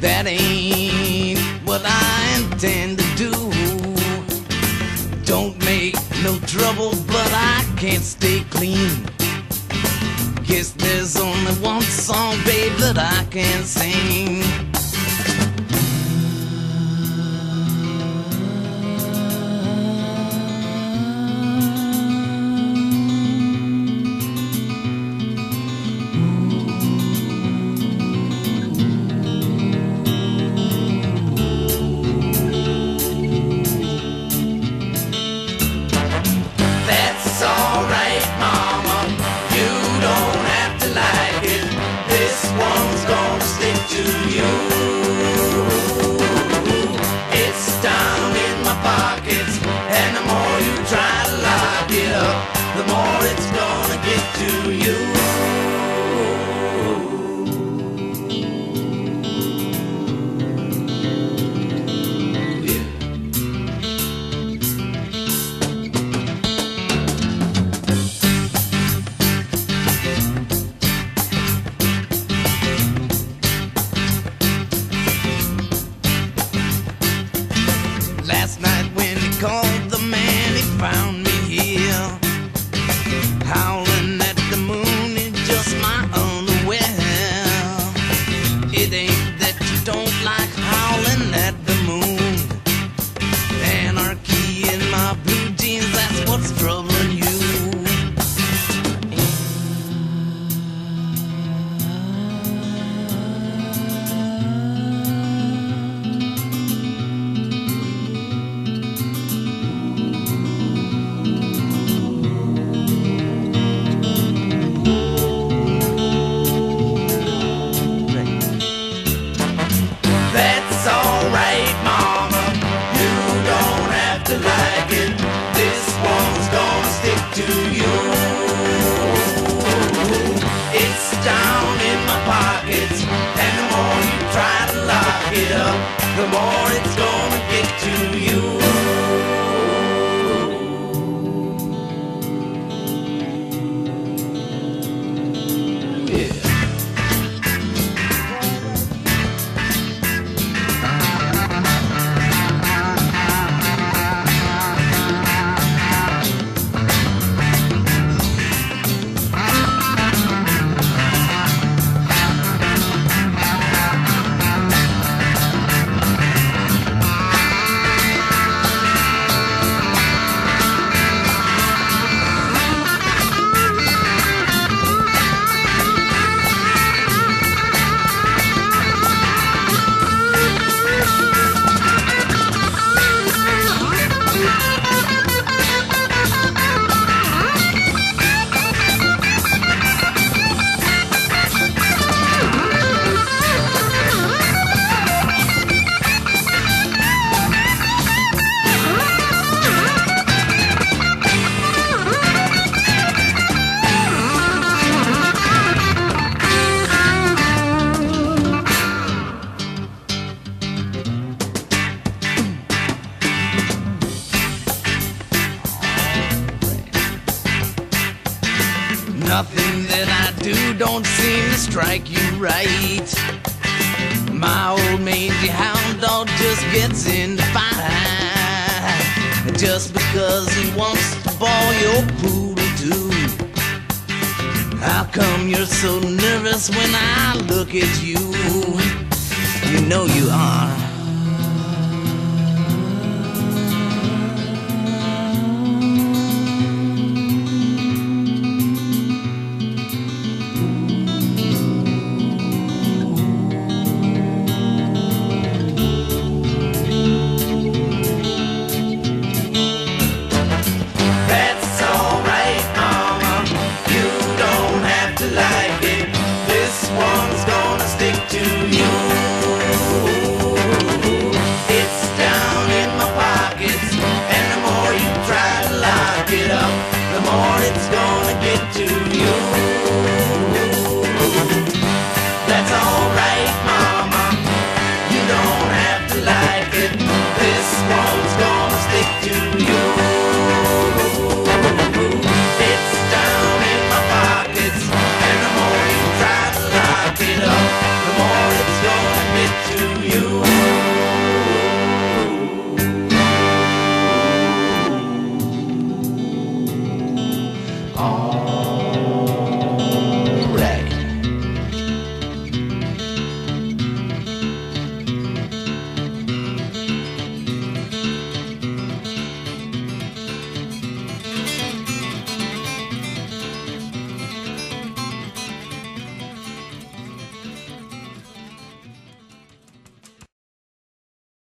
that ain't what I intend to do. Don't make no trouble, but I can't stay clean. Guess there's only one song, babe, that I can sing. last night. the more it Nothing that I do don't seem to strike you right. My old mangy hound dog just gets in the fight. Just because he wants to ball your poodle too. How come you're so nervous when I look at you? Oh.